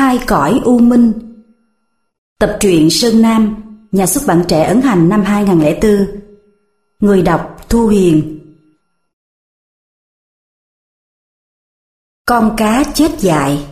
Hai cõi u minh. Tập truyện Sơn Nam, Nhà xuất bản trẻ ấn hành năm 2004 Người đọc Thu Hiền. Con cá chết dại.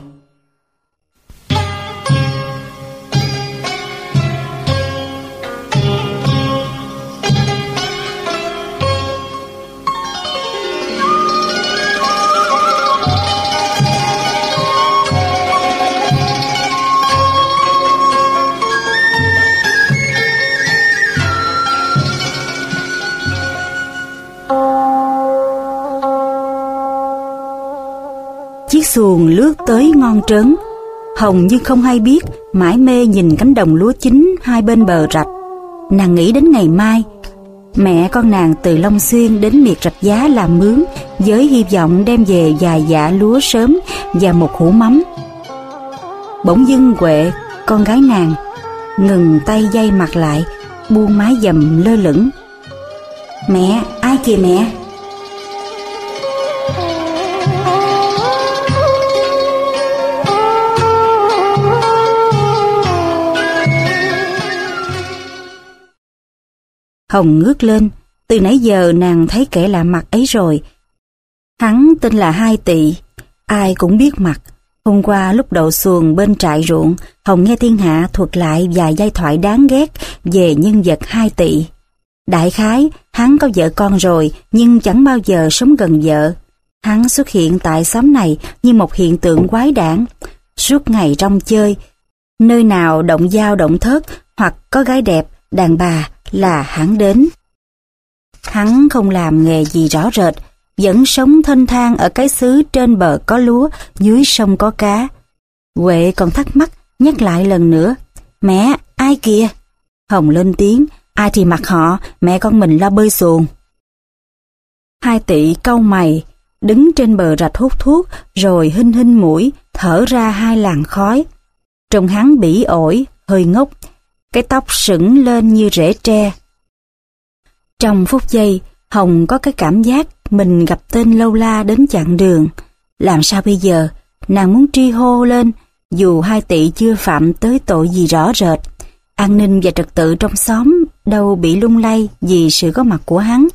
Xuồng lướt tới ngon trớn. Hồng nhưng không hay biết Mãi mê nhìn cánh đồng lúa chín Hai bên bờ rạch. Nàng nghĩ đến ngày mai Mẹ con nàng từ Long Xuyên đến miệt rạch giá làm mướn Với hy vọng đem về vài dạ lúa sớm Và một hũ mắm. Bỗng dưng Huệ Con gái nàng Ngừng tay dây mặt lại Buông mái dầm lơ lửng. Mẹ, ai kìa mẹ? Hồng ngước lên, từ nãy giờ nàng thấy kẻ lạ mặt ấy rồi. Hắn tên là Hai Tị, ai cũng biết mặt. Hôm qua lúc đậu xuồng bên trại ruộng, Hồng nghe thiên hạ thuật lại vài giai thoại đáng ghét về nhân vật Hai Tị. Đại khái, hắn có vợ con rồi nhưng chẳng bao giờ sống gần vợ. Hắn xuất hiện tại xóm này như một hiện tượng quái đản, suốt ngày trong chơi. Nơi nào động dao động thớt hoặc có gái đẹp, đàn bà là hắn đến. Hắn không làm nghề gì rõ rệt, vẫn sống thân thang ở cái xứ trên bờ có lúa, dưới sông có cá. Huệ còn thắc mắc, nhắc lại lần nữa. Mẹ, ai kìa? Hồng lên tiếng, ai thì mặc họ, mẹ con mình lo bơi xuồng. Hai tỷ câu mày, đứng trên bờ rạch hút thuốc, rồi hinh hinh mũi, thở ra hai làn khói. Trông hắn bỉ ổi, hơi ngốc, cái tóc sững lên như rễ tre. Trong phút giây, Hồng có cái cảm giác mình gặp tên lâu la đến chặng đường. Làm sao bây giờ? Nàng muốn tri hô lên, dù hai tỷ chưa phạm tới tội gì rõ rệt. An ninh và trật tự trong xóm đâu bị lung lay vì sự có mặt của hắn.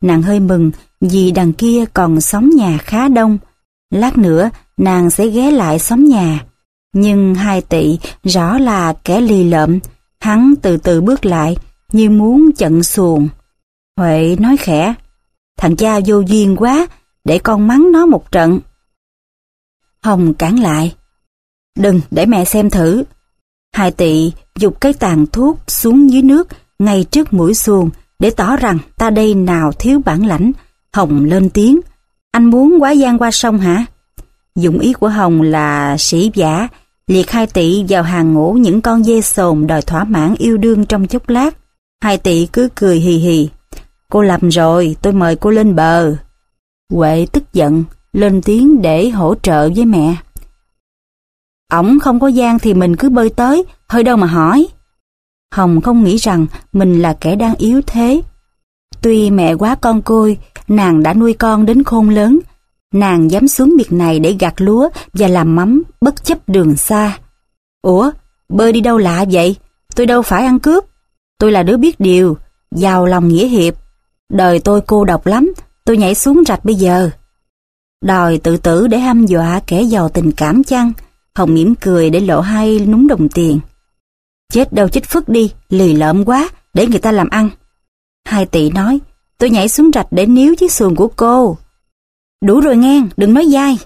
Nàng hơi mừng vì đằng kia còn xóm nhà khá đông. Lát nữa nàng sẽ ghé lại xóm nhà. Nhưng hai tỷ rõ là kẻ lì lợm, Hắn từ từ bước lại, như muốn chận xuồng. Huệ nói khẽ, thằng cha vô duyên quá, để con mắng nó một trận. Hồng cản lại, đừng để mẹ xem thử. Hai tị dục cái tàn thuốc xuống dưới nước ngay trước mũi xuồng để tỏ rằng ta đây nào thiếu bản lãnh. Hồng lên tiếng, anh muốn quá gian qua sông hả? Dụng ý của Hồng là sĩ giả, liệt hai tỷ vào hàng ngũ những con dê sồn đòi thỏa mãn yêu đương trong chốc lát. Hai tỷ cứ cười hì hì. Cô lầm rồi, tôi mời cô lên bờ. Huệ tức giận, lên tiếng để hỗ trợ với mẹ. Ổng không có gian thì mình cứ bơi tới, hơi đâu mà hỏi. Hồng không nghĩ rằng mình là kẻ đang yếu thế. Tuy mẹ quá con côi, nàng đã nuôi con đến khôn lớn, Nàng dám xuống miệt này để gặt lúa và làm mắm bất chấp đường xa. Ủa, bơi đi đâu lạ vậy? Tôi đâu phải ăn cướp. Tôi là đứa biết điều, giàu lòng nghĩa hiệp. Đời tôi cô độc lắm, tôi nhảy xuống rạch bây giờ. Đòi tự tử để hăm dọa kẻ giàu tình cảm chăng? Hồng mỉm cười để lộ hai núng đồng tiền. Chết đâu chết phức đi, lì lợm quá, để người ta làm ăn. Hai tỷ nói, tôi nhảy xuống rạch để níu chiếc xuồng của cô. Đủ rồi nghe, đừng nói dai.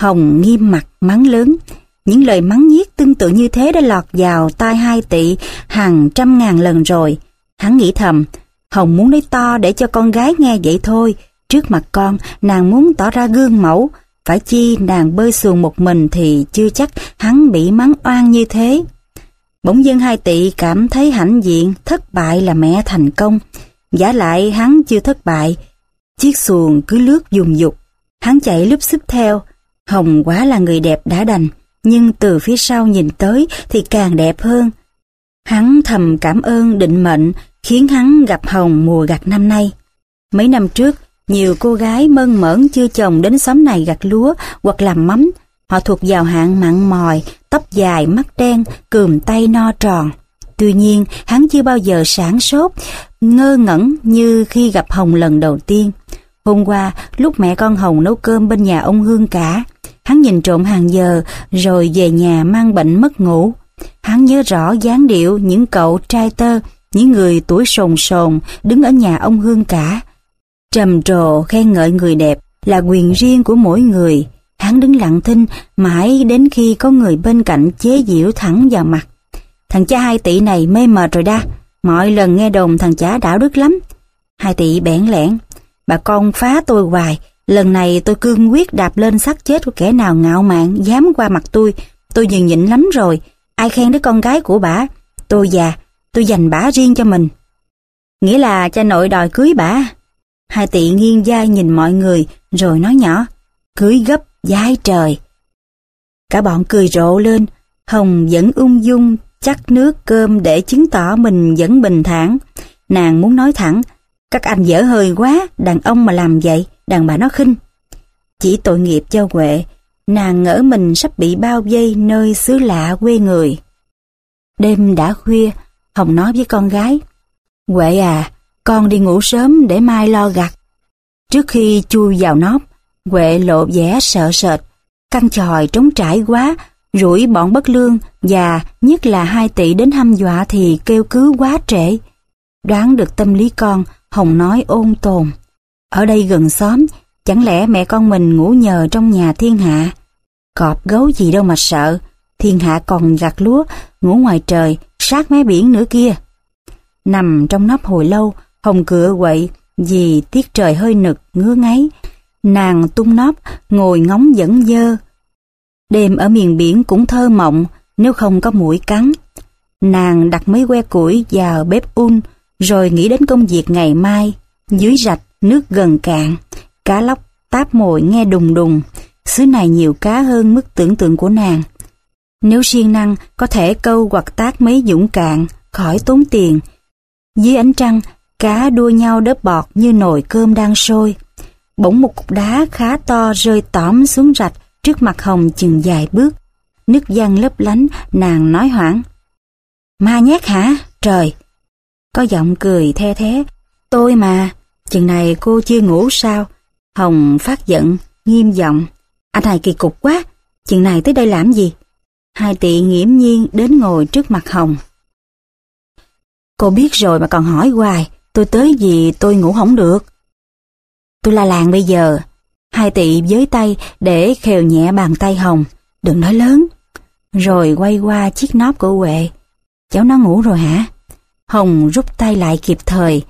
Hồng nghiêm mặt mắng lớn. Những lời mắng nhiếc tương tự như thế đã lọt vào tai hai tỷ hàng trăm ngàn lần rồi. Hắn nghĩ thầm, Hồng muốn nói to để cho con gái nghe vậy thôi. Trước mặt con, nàng muốn tỏ ra gương mẫu. Phải chi nàng bơi xuồng một mình thì chưa chắc hắn bị mắng oan như thế. Bỗng dưng hai tỷ cảm thấy hãnh diện, thất bại là mẹ thành công. Giả lại hắn chưa thất bại, Chiếc xuồng cứ lướt dùng dục, hắn chạy lúp xúp theo. Hồng quá là người đẹp đã đành, nhưng từ phía sau nhìn tới thì càng đẹp hơn. Hắn thầm cảm ơn định mệnh khiến hắn gặp Hồng mùa gặt năm nay. Mấy năm trước, nhiều cô gái mơn mởn chưa chồng đến xóm này gặt lúa hoặc làm mắm, Họ thuộc vào hạng mặn mòi, tóc dài, mắt đen, cườm tay no tròn. Tuy nhiên, hắn chưa bao giờ sáng sốt, ngơ ngẩn như khi gặp Hồng lần đầu tiên. Hôm qua, lúc mẹ con Hồng nấu cơm bên nhà ông Hương cả, hắn nhìn trộm hàng giờ rồi về nhà mang bệnh mất ngủ. Hắn nhớ rõ dáng điệu những cậu trai tơ, những người tuổi sồn sồn đứng ở nhà ông Hương cả. Trầm trồ khen ngợi người đẹp là quyền riêng của mỗi người. Hắn đứng lặng thinh mãi đến khi có người bên cạnh chế giễu thẳng vào mặt. Thằng cha hai tỷ này mê mệt rồi đa. Mọi lần nghe đồn thằng cha đạo đức lắm. Hai tỷ bẽn lẽn. Bà con phá tôi hoài. Lần này tôi cương quyết đạp lên xác chết của kẻ nào ngạo mạn dám qua mặt tôi. Tôi nhường nhịn lắm rồi. Ai khen đứa con gái của bà. Tôi già. Tôi dành bả riêng cho mình. Nghĩa là cha nội đòi cưới bả. Hai tỷ nghiêng vai nhìn mọi người rồi nói nhỏ. Cưới gấp, dai trời. Cả bọn cười rộ lên. Hồng vẫn ung dung chắc nước cơm để chứng tỏ mình vẫn bình thản. Nàng muốn nói thẳng, các anh dở hơi quá, đàn ông mà làm vậy, đàn bà nó khinh. Chỉ tội nghiệp cho Huệ, nàng ngỡ mình sắp bị bao vây nơi xứ lạ quê người. Đêm đã khuya, Hồng nói với con gái, Huệ à, con đi ngủ sớm để mai lo gặt. Trước khi chui vào nóc, Huệ lộ vẻ sợ sệt, căn tròi trống trải quá, rủi bọn bất lương và nhất là hai tỷ đến hăm dọa thì kêu cứu quá trễ. Đoán được tâm lý con, Hồng nói ôn tồn. Ở đây gần xóm, chẳng lẽ mẹ con mình ngủ nhờ trong nhà thiên hạ? Cọp gấu gì đâu mà sợ, thiên hạ còn gặt lúa, ngủ ngoài trời, sát mé biển nữa kia. Nằm trong nóc hồi lâu, Hồng cựa quậy vì tiết trời hơi nực, ngứa ngáy. Nàng tung nóc, ngồi ngóng dẫn dơ, Đêm ở miền biển cũng thơ mộng nếu không có mũi cắn. Nàng đặt mấy que củi vào bếp un rồi nghĩ đến công việc ngày mai. Dưới rạch, nước gần cạn, cá lóc táp mồi nghe đùng đùng. Xứ này nhiều cá hơn mức tưởng tượng của nàng. Nếu siêng năng có thể câu hoặc tác mấy dũng cạn, khỏi tốn tiền. Dưới ánh trăng, cá đua nhau đớp bọt như nồi cơm đang sôi. Bỗng một cục đá khá to rơi tóm xuống rạch Trước mặt Hồng chừng vài bước, nước văng lấp lánh, nàng nói hoảng. Ma nhát hả? Trời! Có giọng cười the thế. Tôi mà, chừng này cô chưa ngủ sao? Hồng phát giận, nghiêm giọng. Anh này kỳ cục quá, chừng này tới đây làm gì? Hai tị nghiễm nhiên đến ngồi trước mặt Hồng. Cô biết rồi mà còn hỏi hoài, tôi tới gì tôi ngủ không được. Tôi la làng bây giờ, Hai tị với tay để khều nhẹ bàn tay Hồng. Đừng nói lớn. Rồi quay qua chiếc nóp của Huệ. Cháu nó ngủ rồi hả? Hồng rút tay lại kịp thời.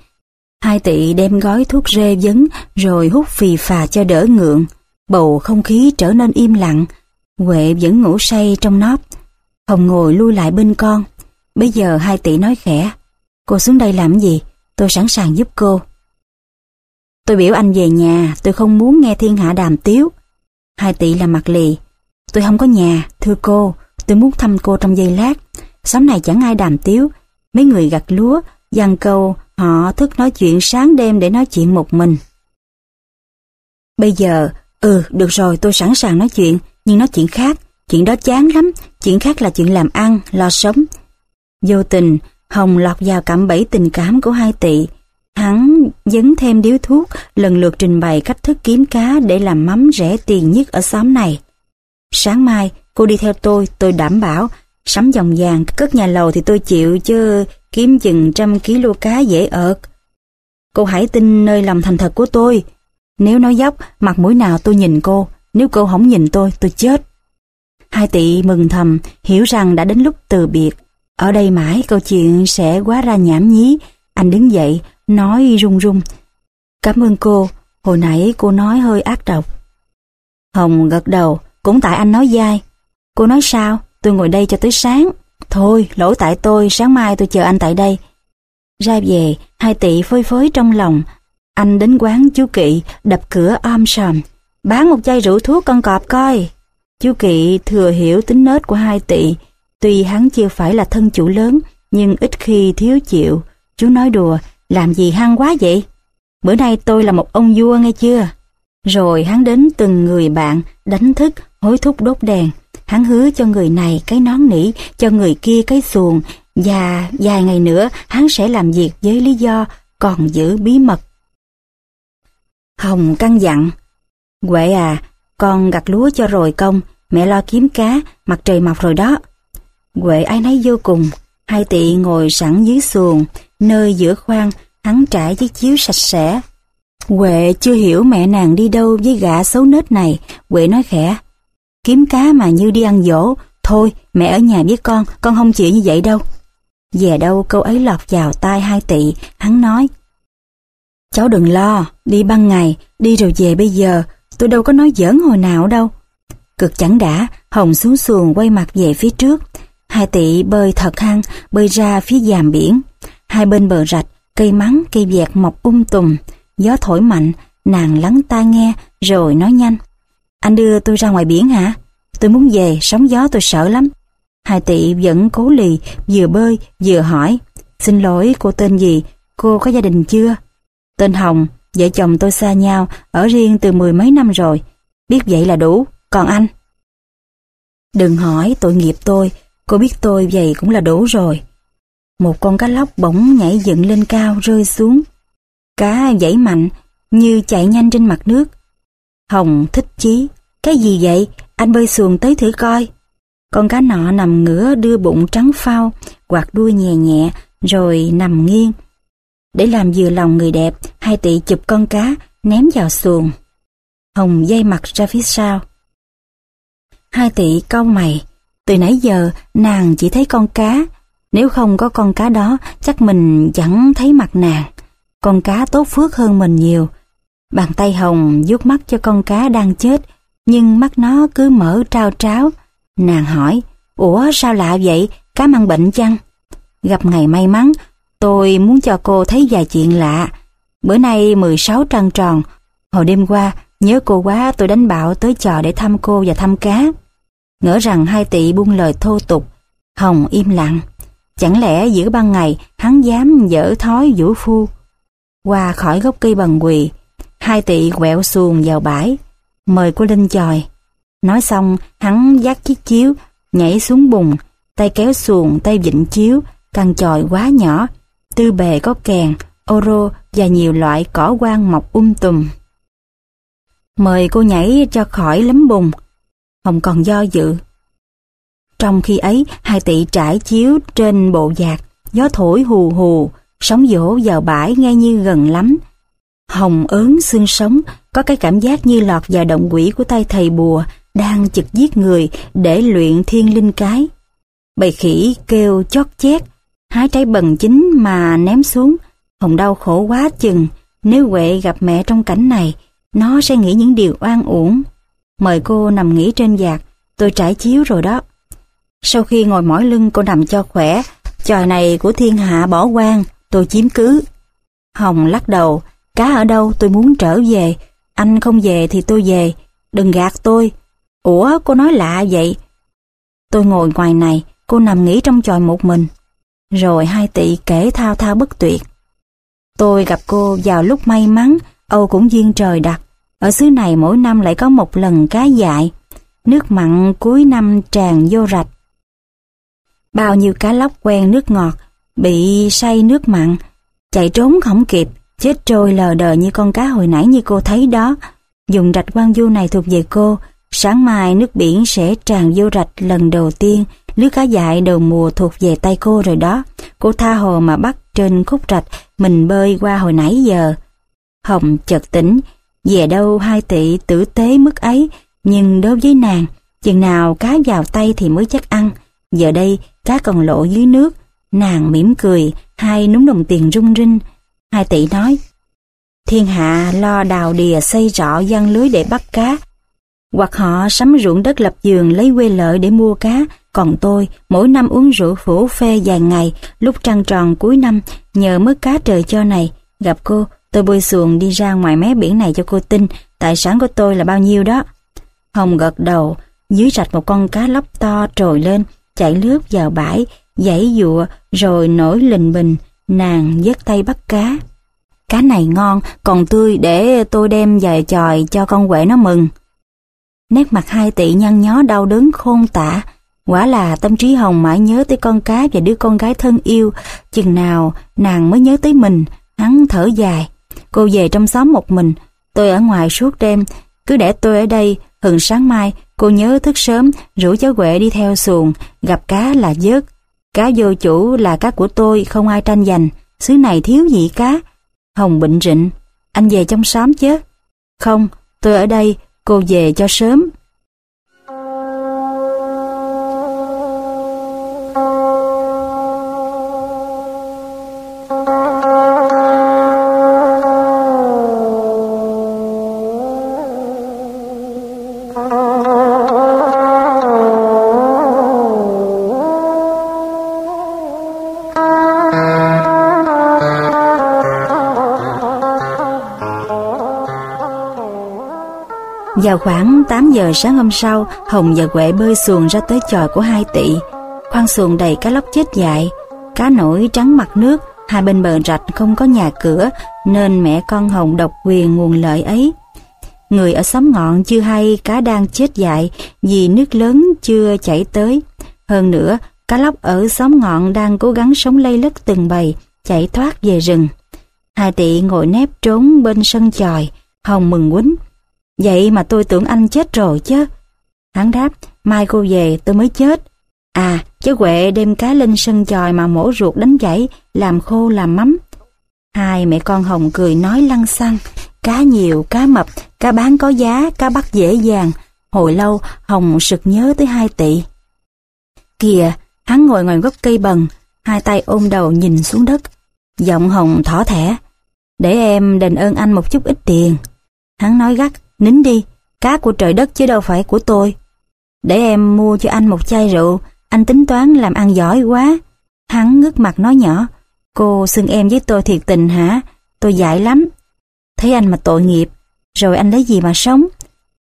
Hai tị đem gói thuốc rê vấn rồi hút phì phà cho đỡ ngượng. Bầu không khí trở nên im lặng. Huệ vẫn ngủ say trong nóp. Hồng ngồi lui lại bên con. Bây giờ hai tỷ nói khẽ. Cô xuống đây làm gì? Tôi sẵn sàng giúp cô. Tôi biểu anh về nhà, tôi không muốn nghe thiên hạ đàm tiếu. Hai tỷ là mặt lì. Tôi không có nhà, thưa cô, tôi muốn thăm cô trong giây lát. Xóm này chẳng ai đàm tiếu. Mấy người gặt lúa, dằn câu, họ thức nói chuyện sáng đêm để nói chuyện một mình. Bây giờ, ừ, được rồi, tôi sẵn sàng nói chuyện, nhưng nói chuyện khác. Chuyện đó chán lắm, chuyện khác là chuyện làm ăn, lo sống. Vô tình, Hồng lọt vào cạm bẫy tình cảm của hai tỷ. Hắn dấn thêm điếu thuốc, lần lượt trình bày cách thức kiếm cá để làm mắm rẻ tiền nhất ở xóm này. Sáng mai, cô đi theo tôi, tôi đảm bảo, sắm dòng vàng, cất nhà lầu thì tôi chịu chứ kiếm chừng trăm ký cá dễ ợt. Cô hãy tin nơi lòng thành thật của tôi. Nếu nói dốc, mặt mũi nào tôi nhìn cô, nếu cô không nhìn tôi, tôi chết. Hai tỷ mừng thầm, hiểu rằng đã đến lúc từ biệt. Ở đây mãi câu chuyện sẽ quá ra nhảm nhí. Anh đứng dậy, nói run run. Cảm ơn cô, hồi nãy cô nói hơi ác độc. Hồng gật đầu, cũng tại anh nói dai. Cô nói sao, tôi ngồi đây cho tới sáng. Thôi, lỗi tại tôi, sáng mai tôi chờ anh tại đây. Ra về, hai tỷ phơi phới trong lòng. Anh đến quán chú Kỵ, đập cửa om sòm. Bán một chai rượu thuốc con cọp coi. Chú Kỵ thừa hiểu tính nết của hai tỷ. Tuy hắn chưa phải là thân chủ lớn, nhưng ít khi thiếu chịu. Chú nói đùa, làm gì hăng quá vậy? Bữa nay tôi là một ông vua nghe chưa? Rồi hắn đến từng người bạn, đánh thức, hối thúc đốt đèn. Hắn hứa cho người này cái nón nỉ, cho người kia cái xuồng, và vài ngày nữa hắn sẽ làm việc với lý do còn giữ bí mật. Hồng căn dặn, Huệ à, con gặt lúa cho rồi công, mẹ lo kiếm cá, mặt trời mọc rồi đó. Huệ ai nấy vô cùng, hai tị ngồi sẵn dưới xuồng, nơi giữa khoang, hắn trải chiếc chiếu sạch sẽ. Huệ chưa hiểu mẹ nàng đi đâu với gã xấu nết này, Huệ nói khẽ. Kiếm cá mà như đi ăn dỗ, thôi mẹ ở nhà với con, con không chịu như vậy đâu. Về đâu câu ấy lọt vào tai hai tị, hắn nói. Cháu đừng lo, đi ban ngày, đi rồi về bây giờ, tôi đâu có nói giỡn hồi nào đâu. Cực chẳng đã, Hồng xuống xuồng quay mặt về phía trước. Hai tị bơi thật hăng, bơi ra phía dàm biển. Hai bên bờ rạch, cây mắng, cây vẹt mọc um tùm. Gió thổi mạnh, nàng lắng tai nghe, rồi nói nhanh. Anh đưa tôi ra ngoài biển hả? Tôi muốn về, sóng gió tôi sợ lắm. Hai tị vẫn cố lì, vừa bơi, vừa hỏi. Xin lỗi, cô tên gì? Cô có gia đình chưa? Tên Hồng, vợ chồng tôi xa nhau, ở riêng từ mười mấy năm rồi. Biết vậy là đủ, còn anh? Đừng hỏi tội nghiệp tôi, cô biết tôi vậy cũng là đủ rồi. Một con cá lóc bỗng nhảy dựng lên cao rơi xuống. Cá dãy mạnh, như chạy nhanh trên mặt nước. Hồng thích chí. Cái gì vậy? Anh bơi xuồng tới thử coi. Con cá nọ nằm ngửa đưa bụng trắng phao, quạt đuôi nhẹ nhẹ, rồi nằm nghiêng. Để làm vừa lòng người đẹp, hai tỷ chụp con cá, ném vào xuồng. Hồng dây mặt ra phía sau. Hai tỷ cau mày, từ nãy giờ nàng chỉ thấy con cá, nếu không có con cá đó chắc mình chẳng thấy mặt nàng. Con cá tốt phước hơn mình nhiều. Bàn tay Hồng vuốt mắt cho con cá đang chết, nhưng mắt nó cứ mở trao tráo. Nàng hỏi, Ủa sao lạ vậy, cá mang bệnh chăng? Gặp ngày may mắn, tôi muốn cho cô thấy vài chuyện lạ. Bữa nay 16 trăng tròn, hồi đêm qua nhớ cô quá tôi đánh bạo tới trò để thăm cô và thăm cá. Ngỡ rằng hai tỷ buông lời thô tục, Hồng im lặng. Chẳng lẽ giữa ban ngày hắn dám dở thói vũ phu? Qua khỏi gốc cây bằng quỳ, hai tỵ quẹo xuồng vào bãi, mời cô Linh chòi. Nói xong, hắn dắt chiếc chiếu, nhảy xuống bùn, tay kéo xuồng, tay vịnh chiếu, căn chòi quá nhỏ, tư bề có kèn, ô rô và nhiều loại cỏ quang mọc um tùm. Mời cô nhảy cho khỏi lấm bùn. Hồng còn do dự. Trong khi ấy, hai tỷ trải chiếu trên bộ giạc, gió thổi hù hù, sóng dỗ vào bãi nghe như gần lắm. Hồng ớn xương sống, có cái cảm giác như lọt vào động quỷ của tay thầy bùa, đang chực giết người để luyện thiên linh cái. Bầy khỉ kêu chót chét, hái trái bần chính mà ném xuống. Hồng đau khổ quá chừng, nếu Huệ gặp mẹ trong cảnh này, nó sẽ nghĩ những điều oan uổng. Mời cô nằm nghỉ trên giạc, tôi trải chiếu rồi đó. Sau khi ngồi mỏi lưng cô nằm cho khỏe, trò này của thiên hạ bỏ quan, tôi chiếm cứ. Hồng lắc đầu, cá ở đâu tôi muốn trở về, anh không về thì tôi về, đừng gạt tôi. Ủa cô nói lạ vậy? Tôi ngồi ngoài này, cô nằm nghỉ trong tròi một mình. Rồi hai tỷ kể thao thao bất tuyệt. Tôi gặp cô vào lúc may mắn, Âu cũng duyên trời đặt. Ở xứ này mỗi năm lại có một lần cá dại. Nước mặn cuối năm tràn vô rạch. Bao nhiêu cá lóc quen nước ngọt, bị say nước mặn, chạy trốn không kịp, chết trôi lờ đờ như con cá hồi nãy như cô thấy đó. Dùng rạch quan du này thuộc về cô, sáng mai nước biển sẽ tràn vô rạch lần đầu tiên, lứa cá dại đầu mùa thuộc về tay cô rồi đó. Cô tha hồ mà bắt trên khúc rạch, mình bơi qua hồi nãy giờ. Hồng chợt tỉnh, về đâu hai tỷ tử tế mức ấy, nhưng đối với nàng, chừng nào cá vào tay thì mới chắc ăn. Giờ đây, cá còn lộ dưới nước, nàng mỉm cười, hai núm đồng tiền rung rinh. Hai tỷ nói, thiên hạ lo đào đìa xây rõ gian lưới để bắt cá, hoặc họ sắm ruộng đất lập giường lấy quê lợi để mua cá, còn tôi mỗi năm uống rượu phủ phê vài ngày, lúc trăng tròn cuối năm, nhờ mớ cá trời cho này, gặp cô, tôi bơi xuồng đi ra ngoài mé biển này cho cô tin, tài sản của tôi là bao nhiêu đó. Hồng gật đầu, dưới rạch một con cá lóc to trồi lên, chạy lướt vào bãi, giãy dụa rồi nổi lình bình, nàng vớt tay bắt cá. Cá này ngon, còn tươi để tôi đem về chòi cho con quệ nó mừng. Nét mặt hai tỷ nhăn nhó đau đớn khôn tả. Quả là tâm trí Hồng mãi nhớ tới con cá và đứa con gái thân yêu. Chừng nào nàng mới nhớ tới mình, hắn thở dài. Cô về trong xóm một mình, tôi ở ngoài suốt đêm. Cứ để tôi ở đây, hừng sáng mai, cô nhớ thức sớm, rủ cháu Huệ đi theo xuồng, gặp cá là vớt. Cá vô chủ là cá của tôi, không ai tranh giành. Xứ này thiếu gì cá. Hồng bệnh rịnh, anh về trong xóm chứ? Không, tôi ở đây, cô về cho sớm. Vào khoảng 8 giờ sáng hôm sau, Hồng và Huệ bơi xuồng ra tới chòi của hai tỷ Khoang xuồng đầy cá lóc chết dại, cá nổi trắng mặt nước, hai bên bờ rạch không có nhà cửa, nên mẹ con Hồng độc quyền nguồn lợi ấy. Người ở xóm ngọn chưa hay cá đang chết dại vì nước lớn chưa chảy tới. Hơn nữa, cá lóc ở xóm ngọn đang cố gắng sống lây lất từng bầy, chạy thoát về rừng. Hai tỷ ngồi nép trốn bên sân chòi, Hồng mừng quýnh. Vậy mà tôi tưởng anh chết rồi chứ. Hắn đáp, mai cô về tôi mới chết. À, chứ Huệ đem cá lên sân chòi mà mổ ruột đánh chảy, làm khô làm mắm. Hai mẹ con Hồng cười nói lăng xăng, cá nhiều, cá mập, cá bán có giá, cá bắt dễ dàng. Hồi lâu, Hồng sực nhớ tới hai tỷ. Kìa, hắn ngồi ngoài gốc cây bần, hai tay ôm đầu nhìn xuống đất. Giọng Hồng thỏ thẻ, để em đền ơn anh một chút ít tiền. Hắn nói gắt, nín đi, cá của trời đất chứ đâu phải của tôi. Để em mua cho anh một chai rượu, anh tính toán làm ăn giỏi quá. Hắn ngước mặt nói nhỏ, cô xưng em với tôi thiệt tình hả? Tôi dại lắm. Thấy anh mà tội nghiệp, rồi anh lấy gì mà sống?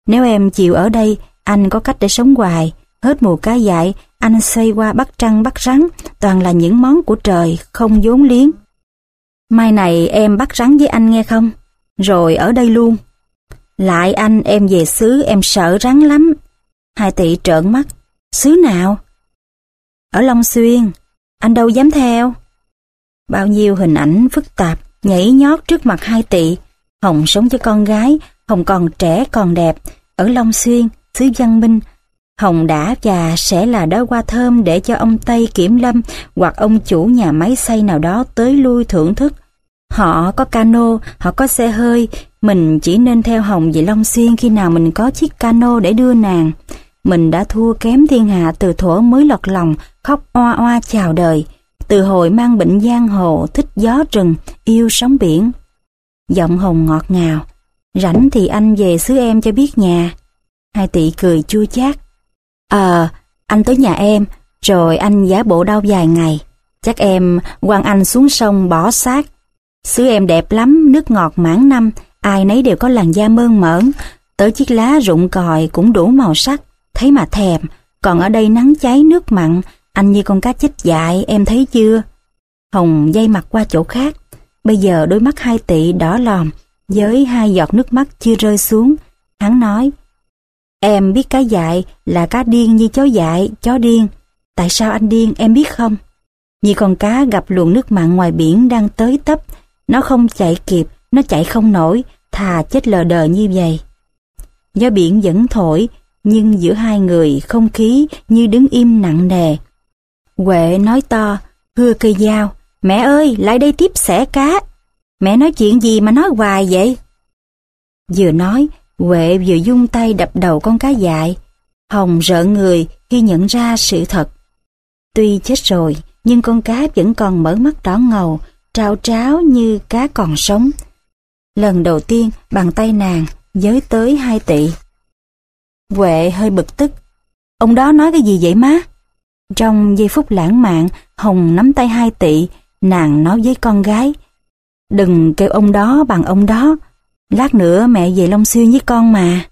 Nếu em chịu ở đây, anh có cách để sống hoài. Hết mùa cá dại, anh xoay qua bắt trăng bắt rắn, toàn là những món của trời, không vốn liếng. Mai này em bắt rắn với anh nghe không? Rồi ở đây luôn. Lại anh em về xứ em sợ rắn lắm. Hai tỷ trợn mắt. Xứ nào? Ở Long Xuyên. Anh đâu dám theo? Bao nhiêu hình ảnh phức tạp nhảy nhót trước mặt hai tỷ. Hồng sống cho con gái, Hồng còn trẻ còn đẹp. Ở Long Xuyên, xứ Văn Minh, Hồng đã và sẽ là đóa hoa thơm để cho ông Tây Kiểm Lâm hoặc ông chủ nhà máy xây nào đó tới lui thưởng thức. Họ có cano, họ có xe hơi, mình chỉ nên theo Hồng về Long Xuyên khi nào mình có chiếc cano để đưa nàng. Mình đã thua kém thiên hạ từ thuở mới lọt lòng, khóc oa oa chào đời. Từ hồi mang bệnh giang hồ, thích gió rừng, yêu sóng biển. Giọng Hồng ngọt ngào. Rảnh thì anh về xứ em cho biết nhà. Hai tỷ cười chua chát. Ờ, anh tới nhà em, rồi anh giả bộ đau vài ngày. Chắc em quăng anh xuống sông bỏ xác. Xứ em đẹp lắm, nước ngọt mãn năm, ai nấy đều có làn da mơn mởn, tới chiếc lá rụng còi cũng đủ màu sắc, thấy mà thèm, còn ở đây nắng cháy nước mặn, anh như con cá chết dại, em thấy chưa? Hồng dây mặt qua chỗ khác, bây giờ đôi mắt hai tỷ đỏ lòm, với hai giọt nước mắt chưa rơi xuống, hắn nói, Em biết cá dại là cá điên như chó dại, chó điên. Tại sao anh điên em biết không? Như con cá gặp luồng nước mặn ngoài biển đang tới tấp, nó không chạy kịp, nó chạy không nổi, thà chết lờ đờ như vậy. Gió biển vẫn thổi, nhưng giữa hai người không khí như đứng im nặng nề. Huệ nói to, hưa cây dao, mẹ ơi, lại đây tiếp xẻ cá. Mẹ nói chuyện gì mà nói hoài vậy? Vừa nói, Huệ vừa dung tay đập đầu con cá dại. Hồng rợ người khi nhận ra sự thật. Tuy chết rồi, nhưng con cá vẫn còn mở mắt đỏ ngầu, trao tráo như cá còn sống. Lần đầu tiên bàn tay nàng giới tới hai tỷ. Huệ hơi bực tức. Ông đó nói cái gì vậy má? Trong giây phút lãng mạn, Hồng nắm tay hai tỷ, nàng nói với con gái. Đừng kêu ông đó bằng ông đó, lát nữa mẹ về Long Xuyên với con mà.